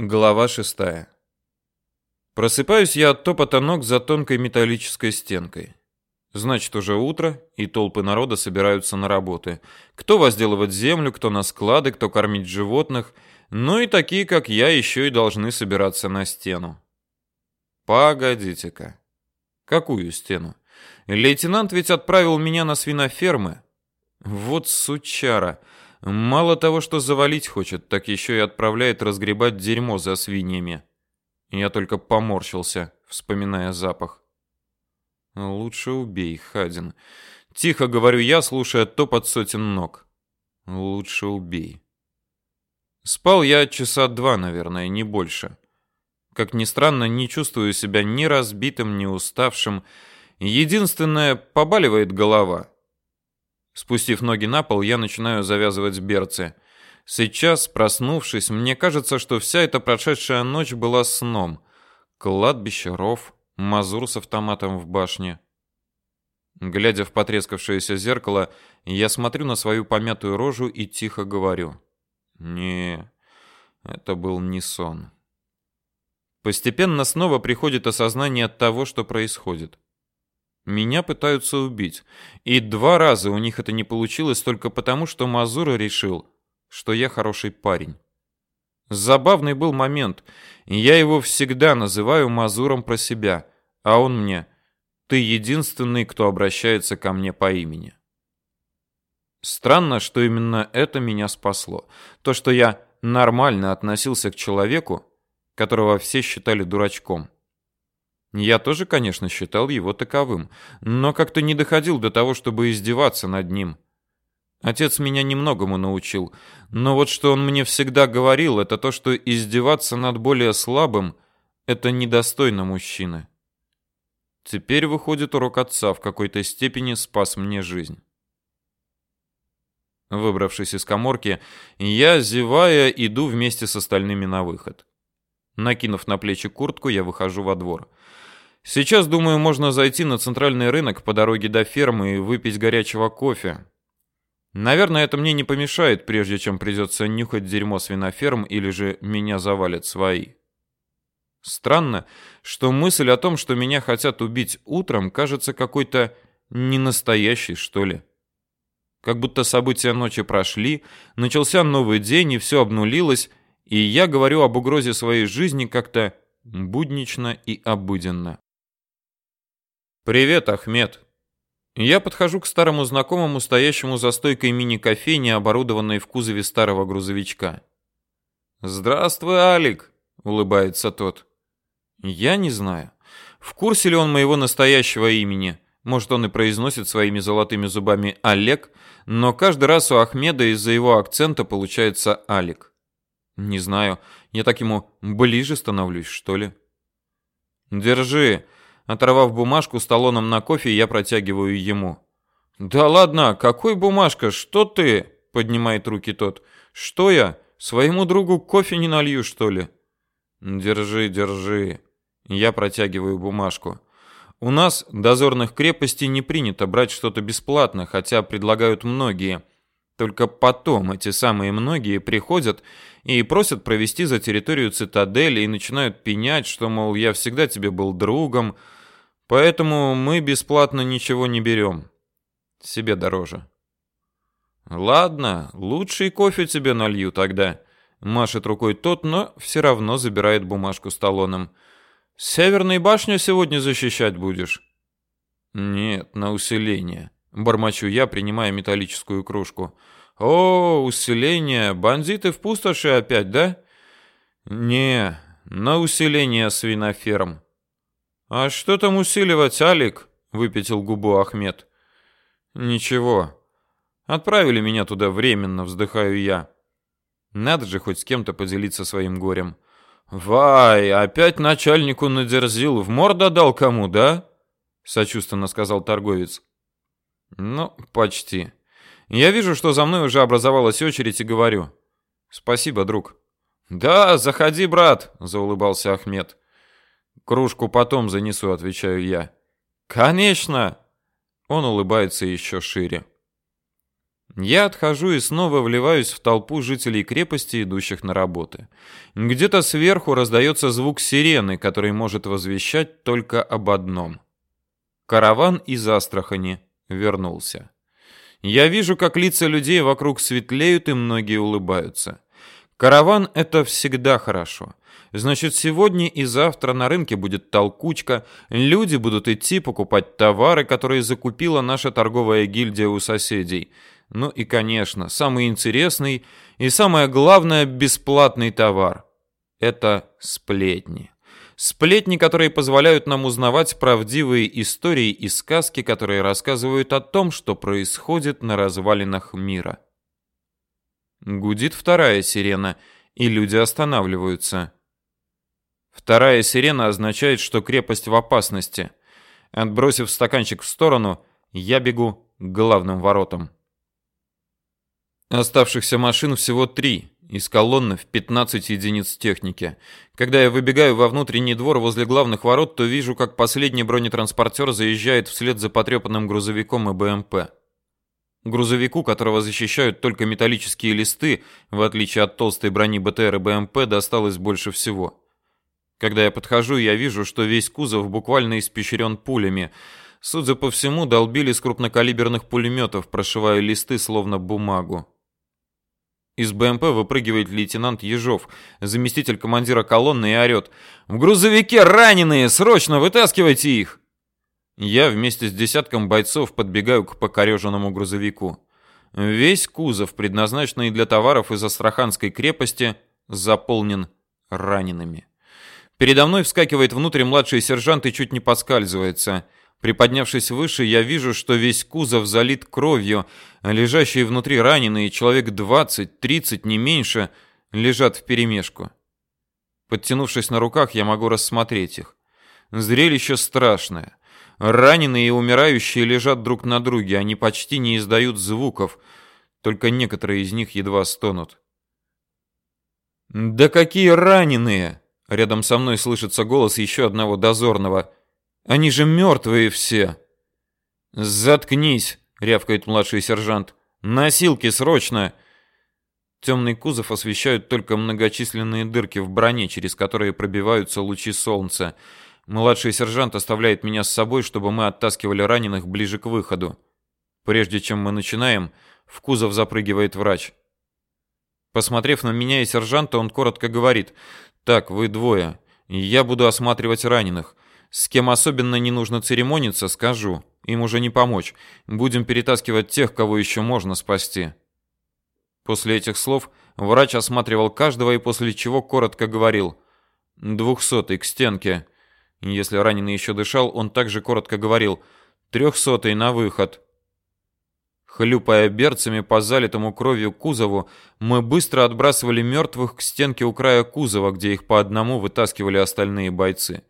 Глава шестая. Просыпаюсь я от топота ног за тонкой металлической стенкой. Значит, уже утро, и толпы народа собираются на работы. Кто возделывать землю, кто на склады, кто кормить животных, ну и такие, как я, еще и должны собираться на стену. Погодите-ка. Какую стену? Лейтенант ведь отправил меня на свинофермы. Вот сучара. Мало того, что завалить хочет, так еще и отправляет разгребать дерьмо за свиньями. Я только поморщился, вспоминая запах. Лучше убей, Хадин. Тихо говорю я, слушая топот сотен ног. Лучше убей. Спал я часа два, наверное, не больше. Как ни странно, не чувствую себя ни разбитым, ни уставшим. Единственное, побаливает голова. Спустив ноги на пол, я начинаю завязывать берцы. Сейчас, проснувшись, мне кажется, что вся эта прошедшая ночь была сном. Кладбище, ров, мазур с автоматом в башне. Глядя в потрескавшееся зеркало, я смотрю на свою помятую рожу и тихо говорю. Не, это был не сон. Постепенно снова приходит осознание того, что происходит. Меня пытаются убить. И два раза у них это не получилось только потому, что Мазура решил, что я хороший парень. Забавный был момент. Я его всегда называю Мазуром про себя, а он мне «Ты единственный, кто обращается ко мне по имени». Странно, что именно это меня спасло. То, что я нормально относился к человеку, которого все считали дурачком. Я тоже, конечно, считал его таковым, но как-то не доходил до того, чтобы издеваться над ним. Отец меня немногому научил, но вот что он мне всегда говорил, это то, что издеваться над более слабым это недостойно мужчины. Теперь выходит урок отца в какой-то степени спас мне жизнь. Выбравшись из каморки, я, зевая, иду вместе с остальными на выход. Накинув на плечи куртку, я выхожу во двор. Сейчас, думаю, можно зайти на центральный рынок по дороге до фермы и выпить горячего кофе. Наверное, это мне не помешает, прежде чем придется нюхать дерьмо свиноферм или же меня завалят свои. Странно, что мысль о том, что меня хотят убить утром, кажется какой-то ненастоящей, что ли. Как будто события ночи прошли, начался новый день и все обнулилось, и я говорю об угрозе своей жизни как-то буднично и обыденно. «Привет, Ахмед!» Я подхожу к старому знакомому, стоящему за стойкой мини-кофейни, оборудованной в кузове старого грузовичка. «Здравствуй, Алик!» — улыбается тот. «Я не знаю, в курсе ли он моего настоящего имени. Может, он и произносит своими золотыми зубами Олег, но каждый раз у Ахмеда из-за его акцента получается Алик. Не знаю, я так ему ближе становлюсь, что ли?» «Держи!» Оторвав бумажку с талоном на кофе, я протягиваю ему. «Да ладно, какой бумажка? Что ты?» — поднимает руки тот. «Что я? Своему другу кофе не налью, что ли?» «Держи, держи». Я протягиваю бумажку. У нас, дозорных крепостей, не принято брать что-то бесплатно, хотя предлагают многие. Только потом эти самые многие приходят и просят провести за территорию цитадели и начинают пенять, что, мол, я всегда тебе был другом, Поэтому мы бесплатно ничего не берем. Себе дороже. Ладно, лучший кофе тебе налью тогда. Машет рукой тот, но все равно забирает бумажку с талоном. Северной башню сегодня защищать будешь? Нет, на усиление. Бормочу я, принимая металлическую кружку. О, усиление. Бандиты в пустоши опять, да? Не, на усиление свиноферм. «А что там усиливать, Алик?» — выпятил губу Ахмед. «Ничего. Отправили меня туда временно, вздыхаю я. Надо же хоть с кем-то поделиться своим горем». «Вай, опять начальнику надерзил, в морду дал кому, да?» — сочувственно сказал торговец. «Ну, почти. Я вижу, что за мной уже образовалась очередь и говорю. Спасибо, друг». «Да, заходи, брат», — заулыбался Ахмед. Кружку потом занесу, отвечаю я. Конечно. Он улыбается еще шире. Я отхожу и снова вливаюсь в толпу жителей крепости, идущих на работы. Где-то сверху раздается звук сирены, который может возвещать только об одном. Караван из Астрахани вернулся. Я вижу, как лица людей вокруг светлеют и многие улыбаются. Караван — это всегда хорошо. Значит, сегодня и завтра на рынке будет толкучка, люди будут идти покупать товары, которые закупила наша торговая гильдия у соседей — ну и, конечно, самый интересный и самое главное бесплатный товар это сплетни. Сплетни, которые позволяют нам узнавать правдивые истории и сказки, которые рассказывают о том, что происходит на развалинах мира. Гудит вторая сирена, и люди останавливаются. Вторая сирена означает, что крепость в опасности. Отбросив стаканчик в сторону, я бегу к главным воротам. Оставшихся машин всего три, из колонны в 15 единиц техники. Когда я выбегаю во внутренний двор возле главных ворот, то вижу, как последний бронетранспортер заезжает вслед за потрепанным грузовиком и БМП. Грузовику, которого защищают только металлические листы, в отличие от толстой брони БТР и БМП, досталось больше всего. Когда я подхожу, я вижу, что весь кузов буквально испещрен пулями. Судя по всему, долбили с крупнокалиберных пулеметов, прошивая листы словно бумагу. Из БМП выпрыгивает лейтенант Ежов, заместитель командира колонны, и орет. «В грузовике раненые! Срочно вытаскивайте их!» Я вместе с десятком бойцов подбегаю к покореженному грузовику. Весь кузов, предназначенный для товаров из Астраханской крепости, заполнен ранеными. Передо мной вскакивает внутрь младший сержант и чуть не подскальзывается – Приподнявшись выше, я вижу, что весь кузов залит кровью, лежащие внутри раненые, человек 20-30, не меньше, лежат вперемешку. Подтянувшись на руках, я могу рассмотреть их. Зрелище страшное. Раненые и умирающие лежат друг на друге, они почти не издают звуков, только некоторые из них едва стонут. «Да какие раненые!» Рядом со мной слышится голос еще одного дозорного. Они же мертвые все. Заткнись, рявкает младший сержант. Носилки срочно. Темный кузов освещают только многочисленные дырки в броне, через которые пробиваются лучи солнца. Младший сержант оставляет меня с собой, чтобы мы оттаскивали раненых ближе к выходу. Прежде чем мы начинаем, в кузов запрыгивает врач. Посмотрев на меня и сержанта, он коротко говорит: "Так, вы двое. Я буду осматривать раненых. С кем особенно не нужно церемониться, скажу. Им уже не помочь. Будем перетаскивать тех, кого еще можно спасти. После этих слов врач осматривал каждого и после чего коротко говорил: «Двухсотый к стенке». Если раненый еще дышал, он также коротко говорил: «Трехсотый на выход». Хлюпая берцами по залитому кровью кузову, мы быстро отбрасывали мертвых к стенке у края кузова, где их по одному вытаскивали остальные бойцы.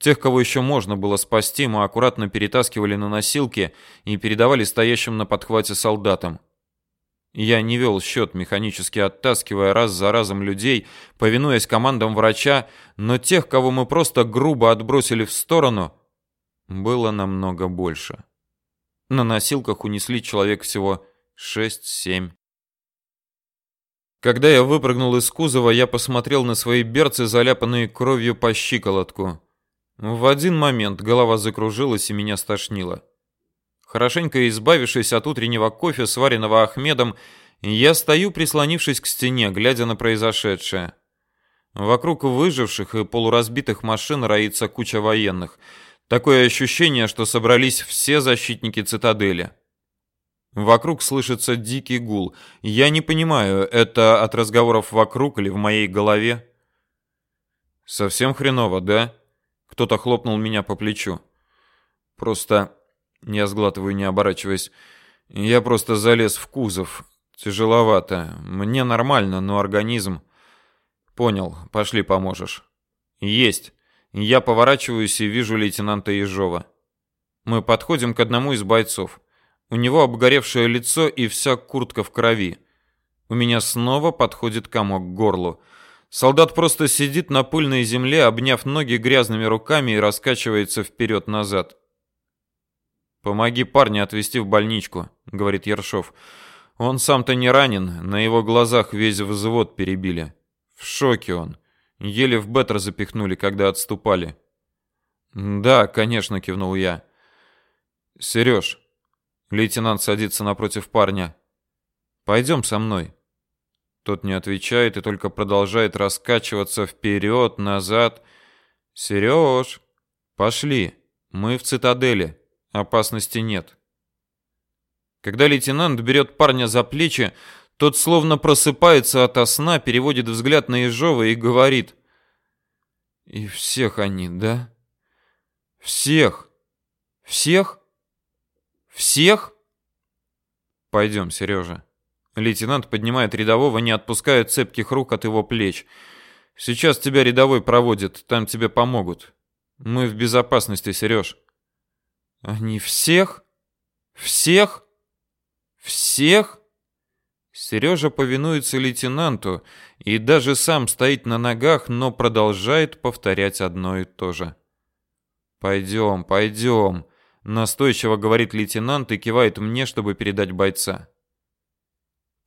Тех, кого еще можно было спасти, мы аккуратно перетаскивали на носилки и передавали стоящим на подхвате солдатам. Я не вел счет, механически оттаскивая раз за разом людей, повинуясь командам врача, но тех, кого мы просто грубо отбросили в сторону, было намного больше. На носилках унесли человек всего 6-7. Когда я выпрыгнул из кузова, я посмотрел на свои берцы, заляпанные кровью по щиколотку. В один момент голова закружилась и меня стошнило. Хорошенько избавившись от утреннего кофе, сваренного Ахмедом, я стою, прислонившись к стене, глядя на произошедшее. Вокруг выживших и полуразбитых машин роится куча военных. Такое ощущение, что собрались все защитники цитадели. Вокруг слышится дикий гул. Я не понимаю, это от разговоров вокруг или в моей голове? Совсем хреново, да? Кто-то хлопнул меня по плечу. Просто я сглатываю, не оборачиваясь. Я просто залез в кузов. Тяжеловато. Мне нормально, но организм Понял. Пошли, поможешь. Есть. Я поворачиваюсь и вижу лейтенанта Ежова. Мы подходим к одному из бойцов. У него обгоревшее лицо и вся куртка в крови. У меня снова подходит комок к горлу. Солдат просто сидит на пыльной земле, обняв ноги грязными руками и раскачивается вперед-назад. «Помоги парня отвезти в больничку», — говорит Ершов. Он сам-то не ранен, на его глазах весь взвод перебили. В шоке он. Еле в бетер запихнули, когда отступали. Да, конечно, кивнул я. Сереж, лейтенант садится напротив парня. Пойдем со мной. Тот не отвечает и только продолжает раскачиваться вперед, назад. Сереж, пошли. Мы в цитадели. Опасности нет. Когда лейтенант берет парня за плечи, тот словно просыпается ото сна, переводит взгляд на Ежова и говорит. «И всех они, да? Всех? Всех? Всех?» «Пойдем, Сережа». Лейтенант поднимает рядового, не отпуская цепких рук от его плеч. «Сейчас тебя рядовой проводит, там тебе помогут. Мы в безопасности, Сереж». «Они всех? Всех?» Всех? Сережа повинуется лейтенанту и даже сам стоит на ногах, но продолжает повторять одно и то же. «Пойдем, пойдем», — настойчиво говорит лейтенант и кивает мне, чтобы передать бойца.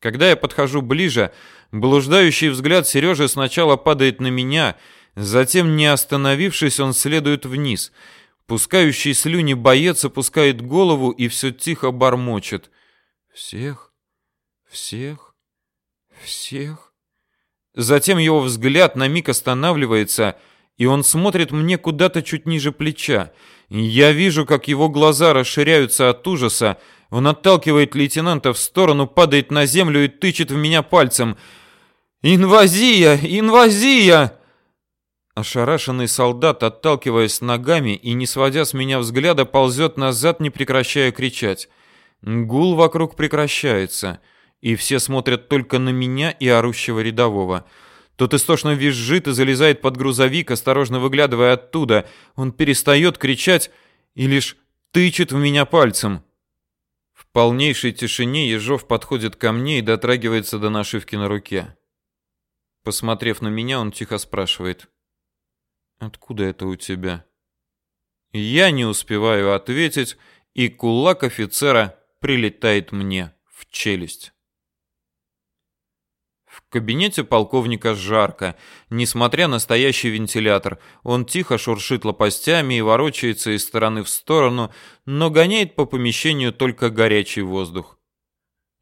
Когда я подхожу ближе, блуждающий взгляд Сережи сначала падает на меня, затем, не остановившись, он следует вниз. Пускающий слюни боец опускает голову и все тихо бормочет — всех? Всех? Всех? Затем его взгляд на миг останавливается, и он смотрит мне куда-то чуть ниже плеча. Я вижу, как его глаза расширяются от ужаса. Он отталкивает лейтенанта в сторону, падает на землю и тычет в меня пальцем. «Инвазия! Инвазия!» Ошарашенный солдат, отталкиваясь ногами и не сводя с меня взгляда, ползет назад, не прекращая кричать. Гул вокруг прекращается, и все смотрят только на меня и орущего рядового. Тот истошно визжит и залезает под грузовик, осторожно выглядывая оттуда. Он перестает кричать и лишь тычет в меня пальцем. Полнейшей тишине Ежов подходит ко мне и дотрагивается до нашивки на руке. Посмотрев на меня, он тихо спрашивает. «Откуда это у тебя?» Я не успеваю ответить, и кулак офицера прилетает мне в челюсть. В кабинете полковника жарко, несмотря на стоящий вентилятор. Он тихо шуршит лопастями и ворочается из стороны в сторону, но гоняет по помещению только горячий воздух.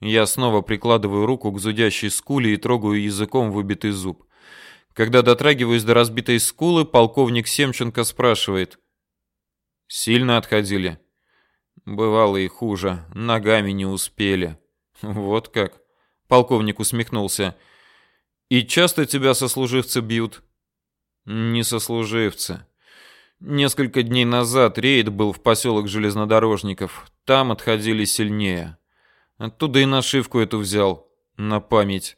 Я снова прикладываю руку к зудящей скуле и трогаю языком выбитый зуб. Когда дотрагиваюсь до разбитой скулы, полковник Семченко спрашивает. «Сильно отходили?» Бывало и хуже, ногами не успели. Вот как. Полковник усмехнулся. И часто тебя сослуживцы бьют? Не сослуживцы. Несколько дней назад рейд был в поселок железнодорожников. Там отходили сильнее. Оттуда и нашивку эту взял. На память.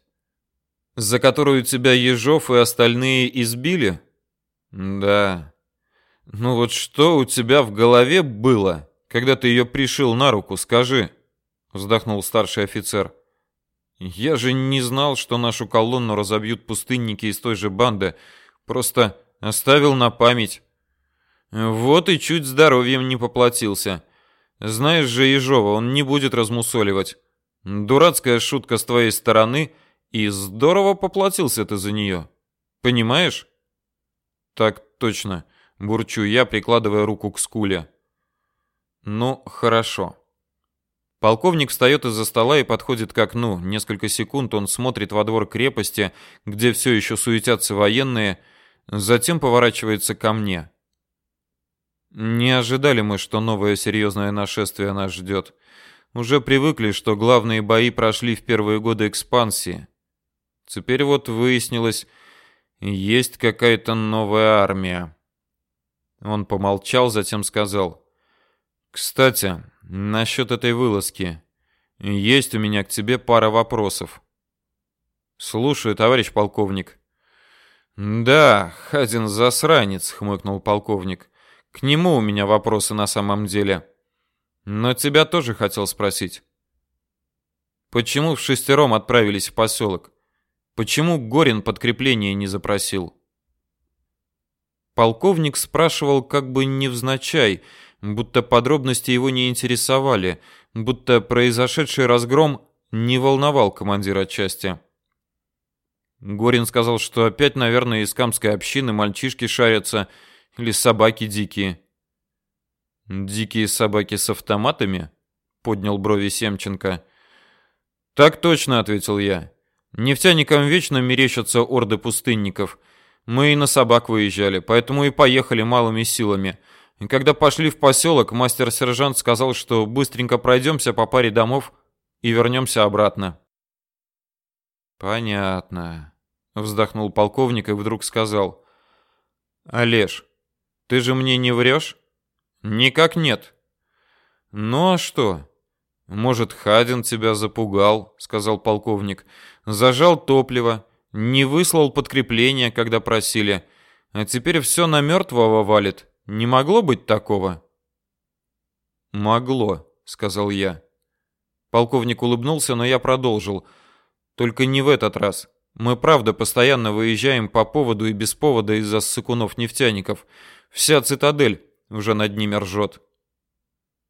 За которую тебя Ежов и остальные избили? Да. Ну вот что у тебя в голове было? когда ты ее пришил на руку, скажи», — вздохнул старший офицер. «Я же не знал, что нашу колонну разобьют пустынники из той же банды. Просто оставил на память. Вот и чуть здоровьем не поплатился. Знаешь же Ежова, он не будет размусоливать. Дурацкая шутка с твоей стороны, и здорово поплатился ты за нее. Понимаешь?» «Так точно», — бурчу я, прикладывая руку к скуле. Ну, хорошо. Полковник встает из-за стола и подходит к окну. Несколько секунд он смотрит во двор крепости, где все еще суетятся военные, затем поворачивается ко мне. Не ожидали мы, что новое серьезное нашествие нас ждет. Уже привыкли, что главные бои прошли в первые годы экспансии. Теперь вот выяснилось, есть какая-то новая армия. Он помолчал, затем сказал: кстати, насчет этой вылазки. Есть у меня к тебе пара вопросов. Слушаю, товарищ полковник. Да, Хазин засранец, хмыкнул полковник. К нему у меня вопросы на самом деле. Но тебя тоже хотел спросить. Почему в шестером отправились в поселок? Почему Горин подкрепление не запросил? Полковник спрашивал как бы невзначай, будто подробности его не интересовали, будто произошедший разгром не волновал командира части. Горин сказал, что опять, наверное, из камской общины мальчишки шарятся или собаки дикие. Дикие собаки с автоматами? Поднял брови Семченко. Так точно, ответил я. Нефтяникам вечно мерещатся орды пустынников. Мы и на собак выезжали, поэтому и поехали малыми силами. И когда пошли в поселок, мастер-сержант сказал, что быстренько пройдемся по паре домов и вернемся обратно. Понятно, вздохнул полковник и вдруг сказал: "Олеж, ты же мне не врешь?» Никак нет. Ну а что? Может, Хадин тебя запугал, сказал полковник. Зажал топливо, не выслал подкрепление, когда просили, а теперь все на мертвого валит. Не могло быть такого? Могло, сказал я. Полковник улыбнулся, но я продолжил. Только не в этот раз. Мы правда постоянно выезжаем по поводу и без повода из-за сыкунов-нефтяников. Вся цитадель уже над ними ржет.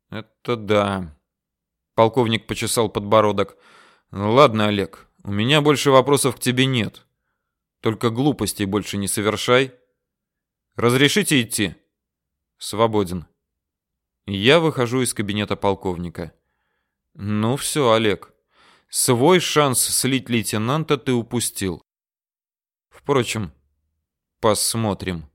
Это да. Полковник почесал подбородок. Ладно, Олег, у меня больше вопросов к тебе нет. Только глупостей больше не совершай. Разрешите идти? Свободен. Я выхожу из кабинета полковника. Ну все, Олег. Свой шанс слить лейтенанта ты упустил. Впрочем, посмотрим.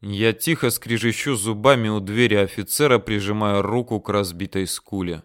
Я тихо скрежещу зубами у двери офицера, прижимая руку к разбитой скуле.